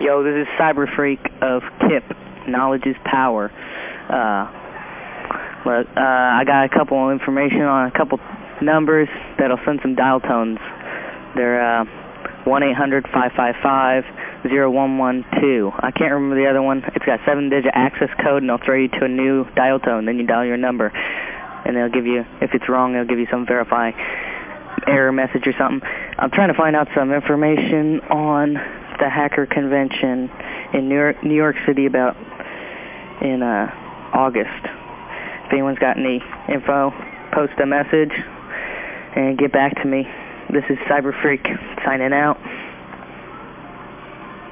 Yo, this is Cyber Freak of KIP. Knowledge is power. Uh, look, uh, I got a couple of information on a couple numbers that'll send some dial tones. They're uh, 1-800-555-0112. I can't remember the other one. It's got seven-digit access code, and they'll throw you to a new dial tone. Then you dial your number, and they'll give you, if it's wrong, they'll give you some verify error message or something. I'm trying to find out some information on the hacker convention in New York, New York City about in uh, August. If anyone's got any info, post a message and get back to me. This is Cyber Freak signing out.